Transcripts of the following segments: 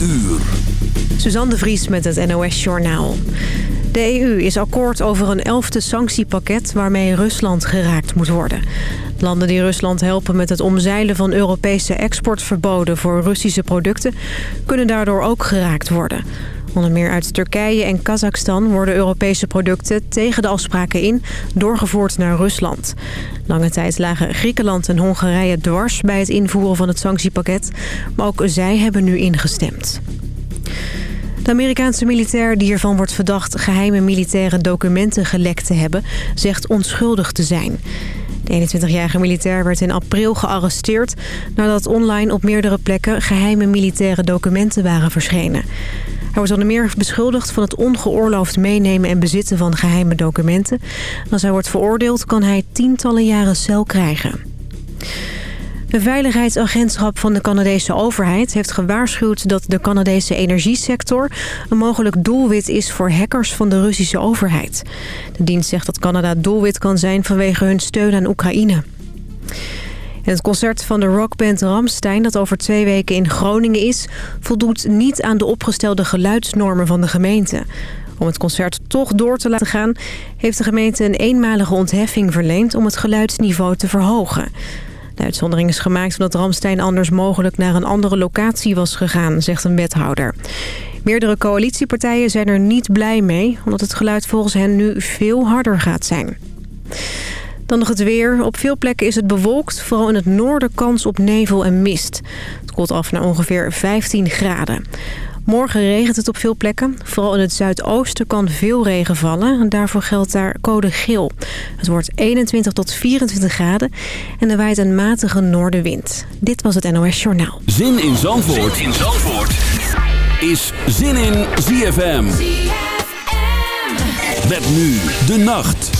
uur. Suzanne de Vries met het NOS Journaal. De EU is akkoord over een elfde sanctiepakket waarmee Rusland geraakt moet worden. Landen die Rusland helpen met het omzeilen van Europese exportverboden voor Russische producten... kunnen daardoor ook geraakt worden. Onder meer uit Turkije en Kazachstan worden Europese producten tegen de afspraken in doorgevoerd naar Rusland. Lange tijd lagen Griekenland en Hongarije dwars bij het invoeren van het sanctiepakket, maar ook zij hebben nu ingestemd. De Amerikaanse militair die ervan wordt verdacht geheime militaire documenten gelekt te hebben, zegt onschuldig te zijn. De 21-jarige militair werd in april gearresteerd nadat online op meerdere plekken geheime militaire documenten waren verschenen. Hij wordt onder meer beschuldigd van het ongeoorloofd meenemen en bezitten van geheime documenten. Als hij wordt veroordeeld kan hij tientallen jaren cel krijgen. Een veiligheidsagentschap van de Canadese overheid heeft gewaarschuwd dat de Canadese energiesector een mogelijk doelwit is voor hackers van de Russische overheid. De dienst zegt dat Canada doelwit kan zijn vanwege hun steun aan Oekraïne. Het concert van de rockband Ramstein, dat over twee weken in Groningen is... voldoet niet aan de opgestelde geluidsnormen van de gemeente. Om het concert toch door te laten gaan... heeft de gemeente een eenmalige ontheffing verleend om het geluidsniveau te verhogen. De uitzondering is gemaakt omdat Ramstein anders mogelijk naar een andere locatie was gegaan, zegt een wethouder. Meerdere coalitiepartijen zijn er niet blij mee, omdat het geluid volgens hen nu veel harder gaat zijn. Dan nog het weer. Op veel plekken is het bewolkt. Vooral in het noorden kans op nevel en mist. Het koelt af naar ongeveer 15 graden. Morgen regent het op veel plekken. Vooral in het zuidoosten kan veel regen vallen. En daarvoor geldt daar code geel. Het wordt 21 tot 24 graden. En er waait een matige noordenwind. Dit was het NOS Journaal. Zin in Zandvoort, zin in Zandvoort. is Zin in ZFM. ZFM. Met nu de nacht.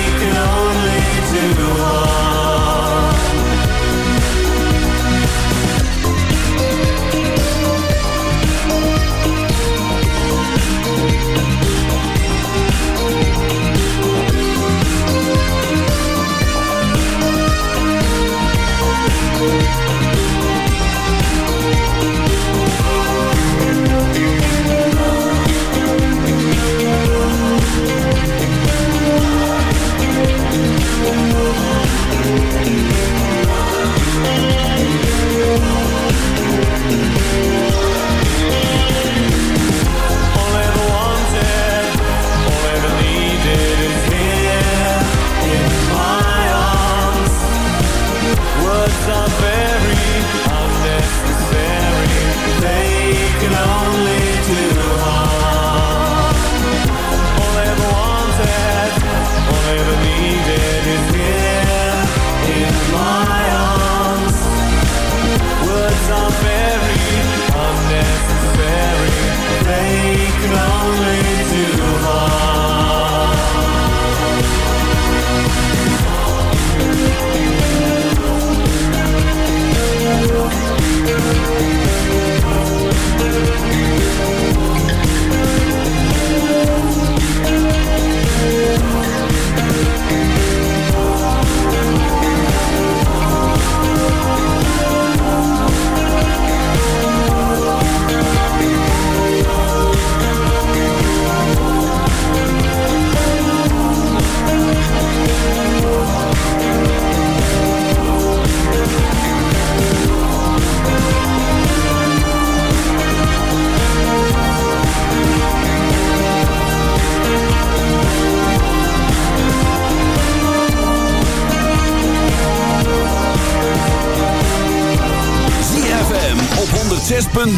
Oh.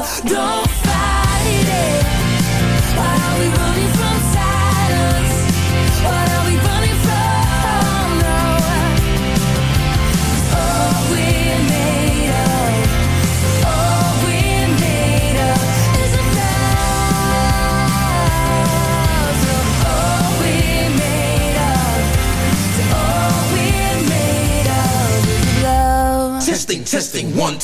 Don't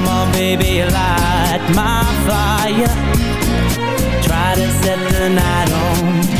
Come on, baby, light my fire. Try to set the night on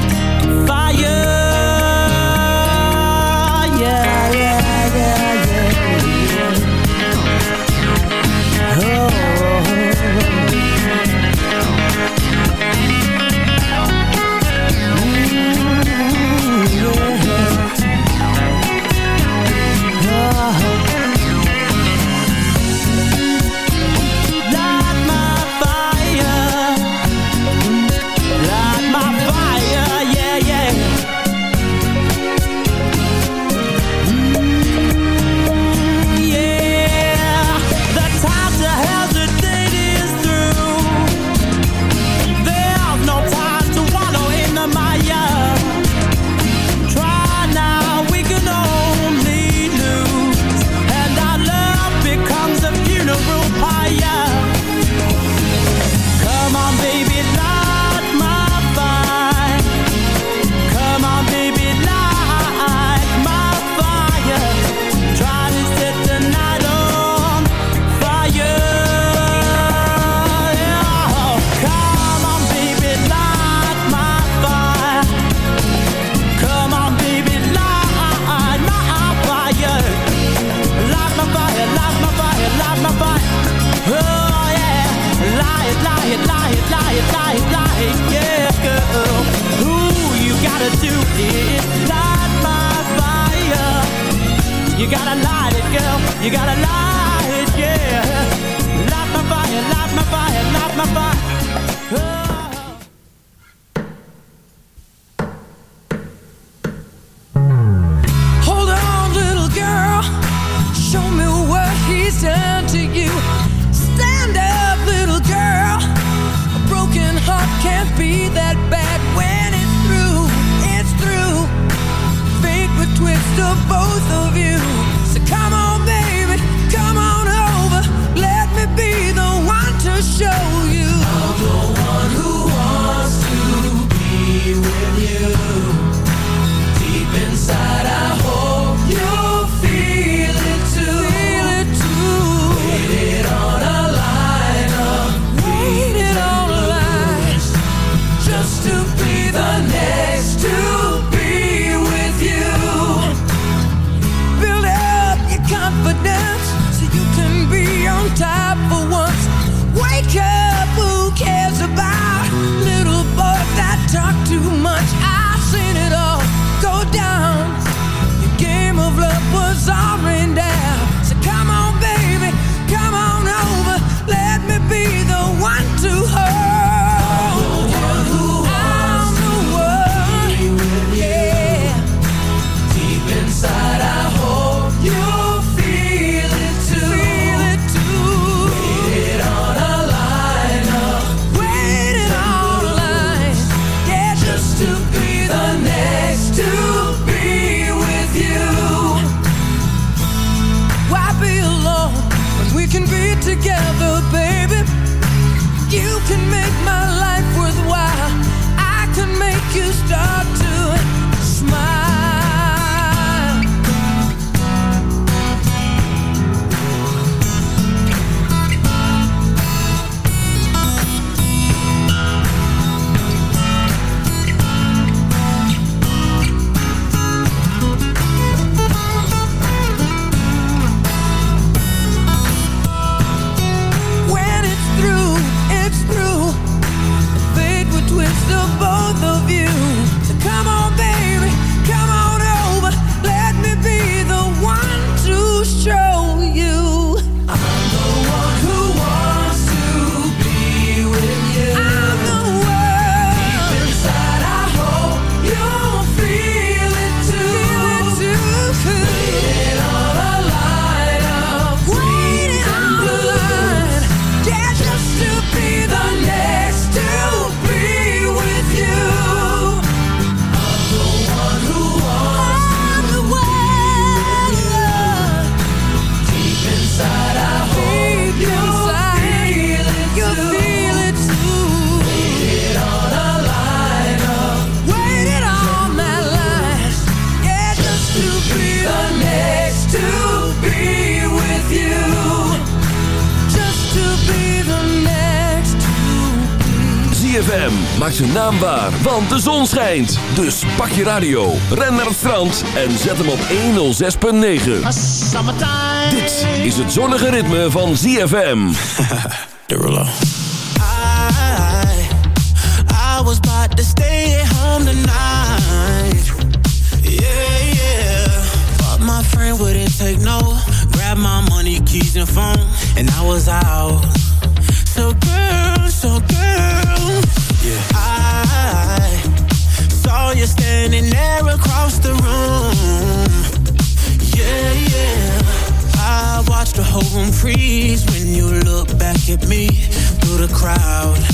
both of De zon schijnt, dus pak je radio, ren naar het strand en zet hem op 106.9. Dit is het zonnige ritme van ZFM. Derulo. I, I was about to stay at home tonight. Yeah, yeah. But my friend wouldn't take no. Grab my money, keys and phone. And I was out. standing there across the room. Yeah, yeah. I watched the whole room freeze when you look back at me through the crowd.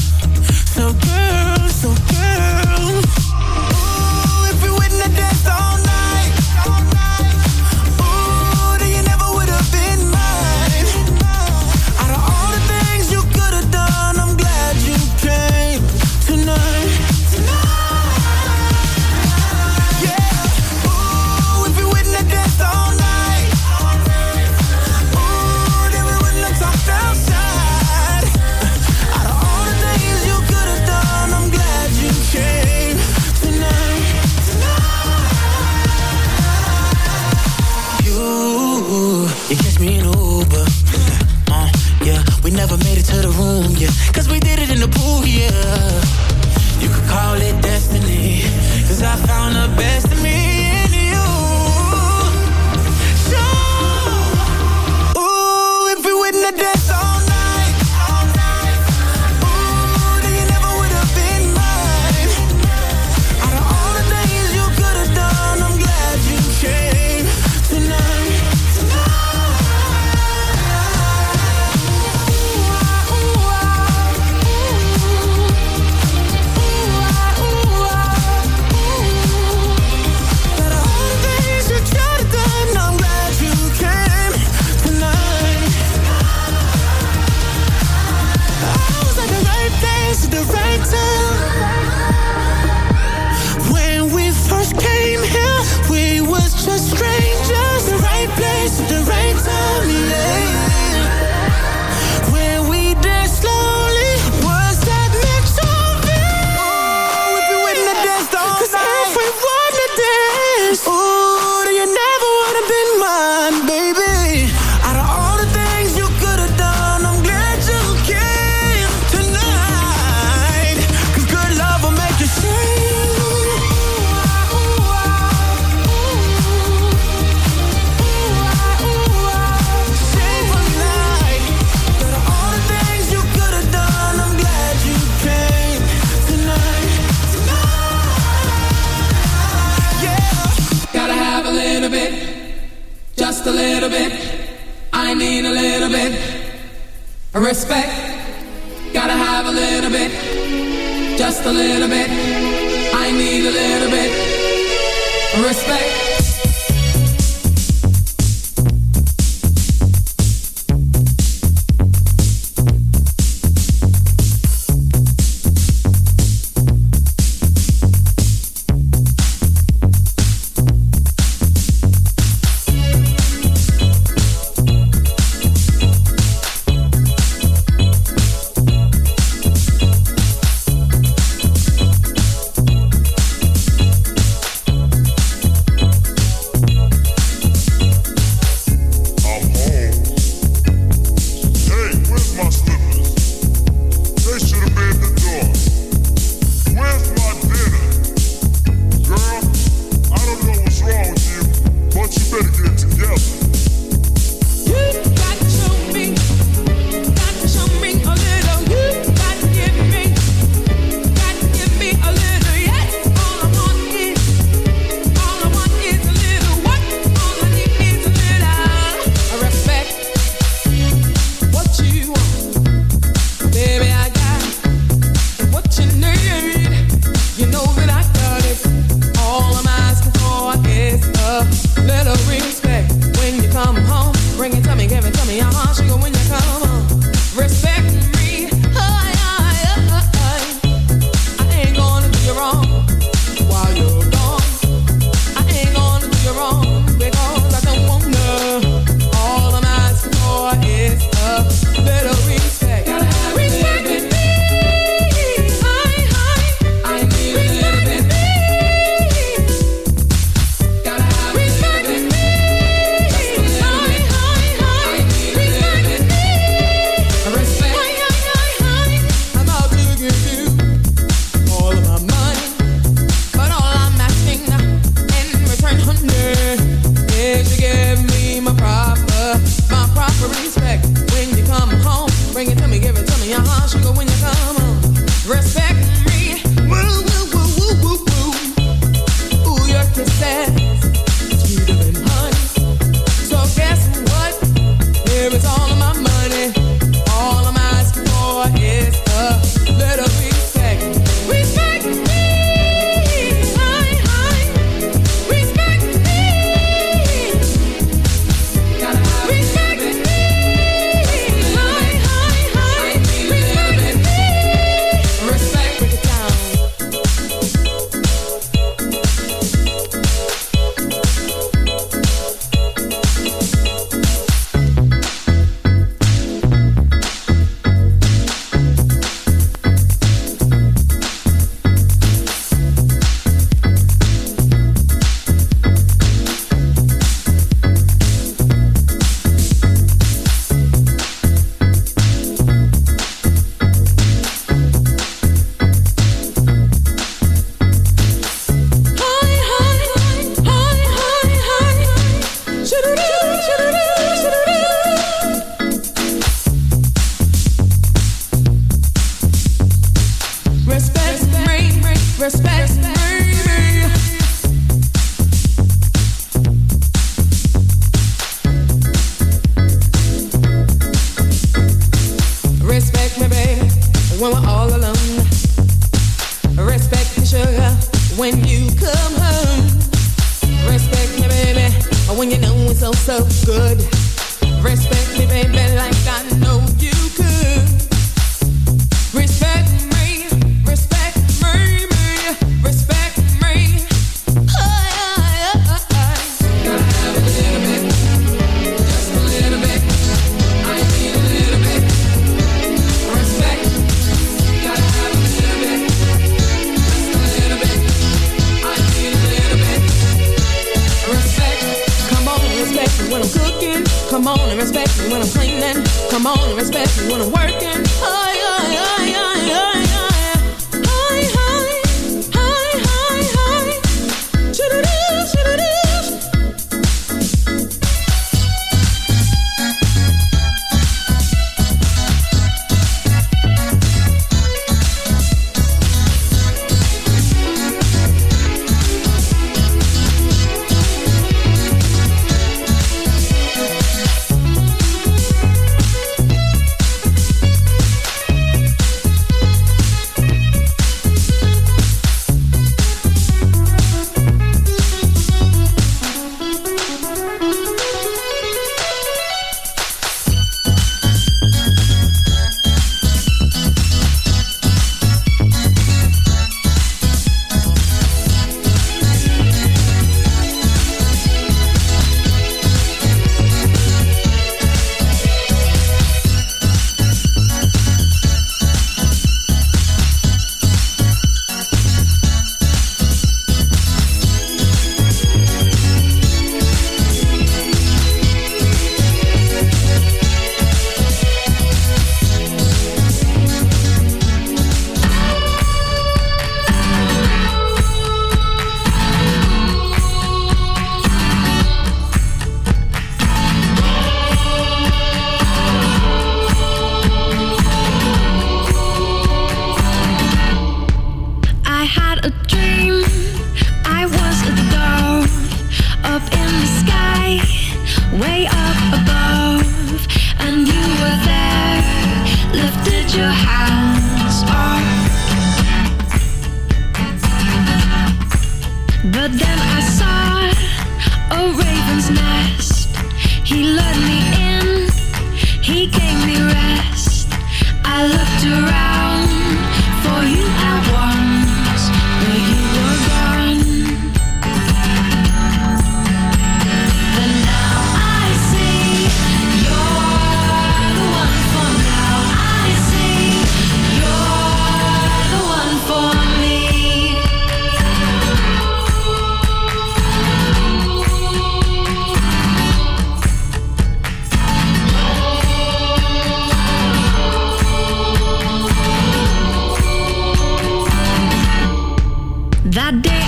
I did.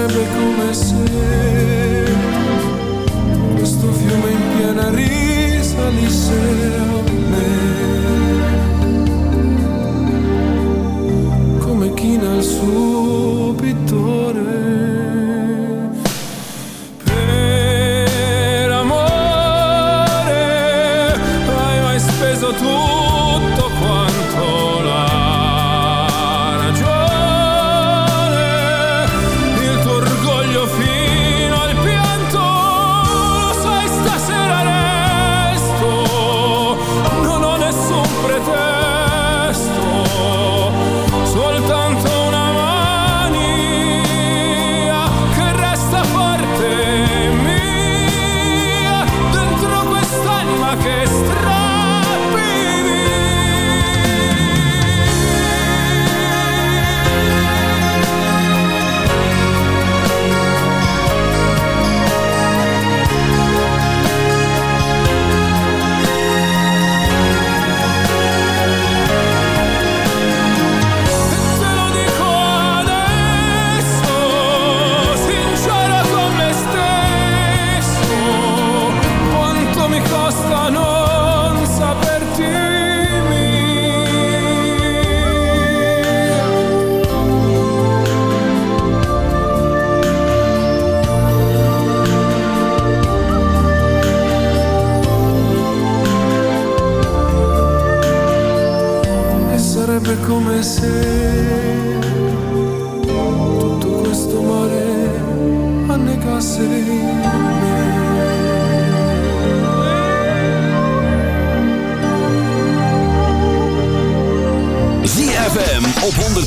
Sarebbe come se questo fiume in piena risalisse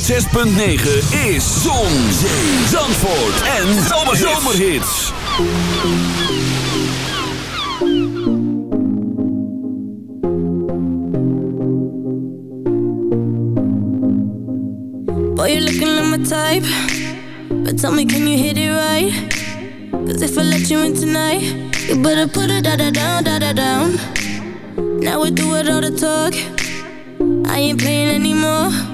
106.9 is Zon, Zee, Zandvoort en Zomerhits. Boy, you're looking like my type. But tell me, can you hit it right? Cause if I let you in tonight, you better put it da da down, da da down. Now we do it all the talk. I ain't playing anymore.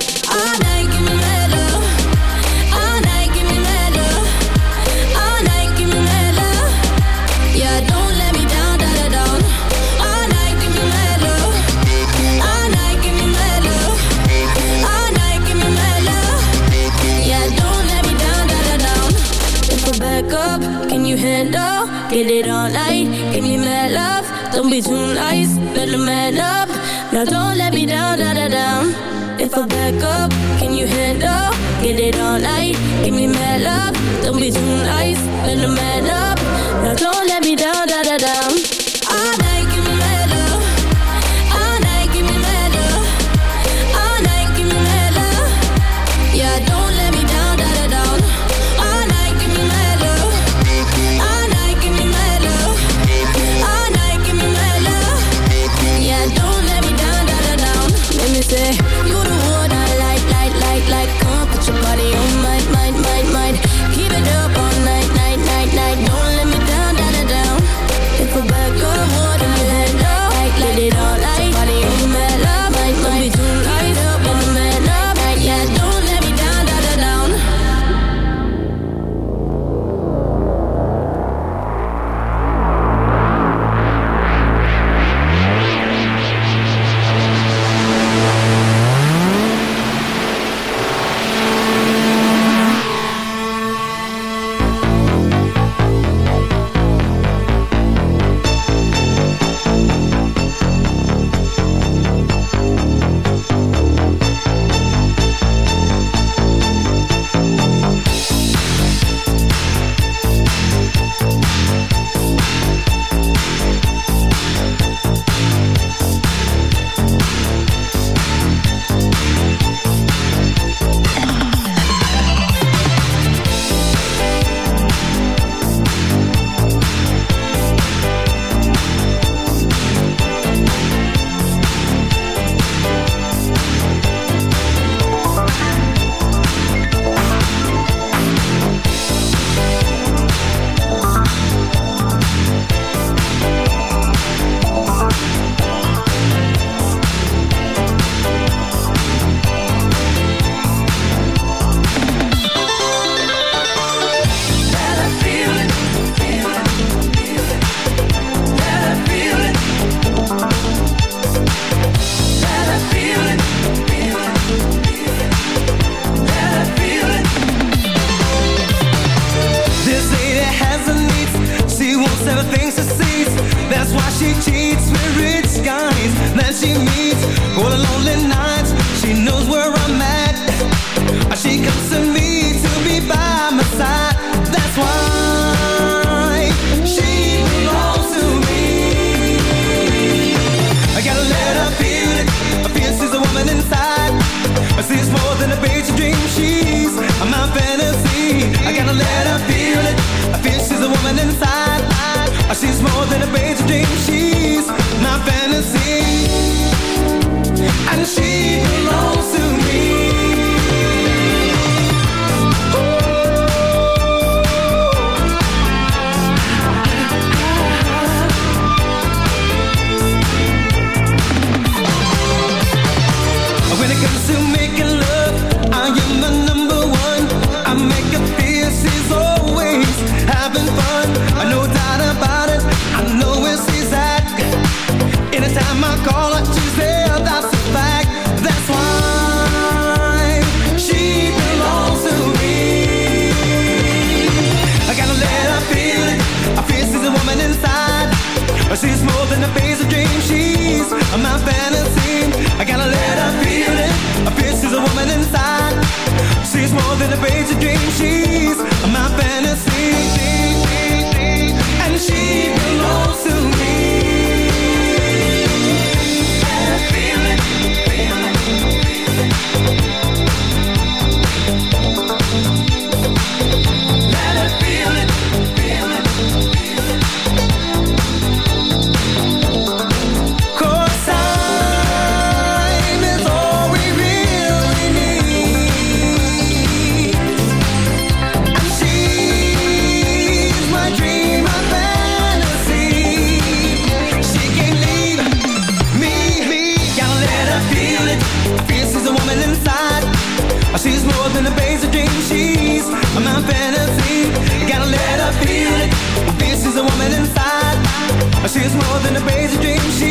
be too nice, better man up. Now don't 为了被子，珍惜。每次子军心。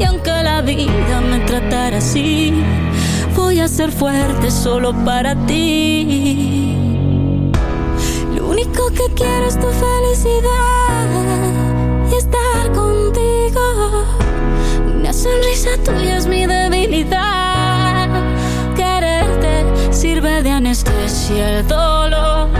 Y aunque la vida me tratara así, voy a ser fuerte solo para ti. Lo único que quiero es tu felicidad y estar contigo. Una sonrisa tuya es mi debilidad. Quererte sirve de anestesia el dolor.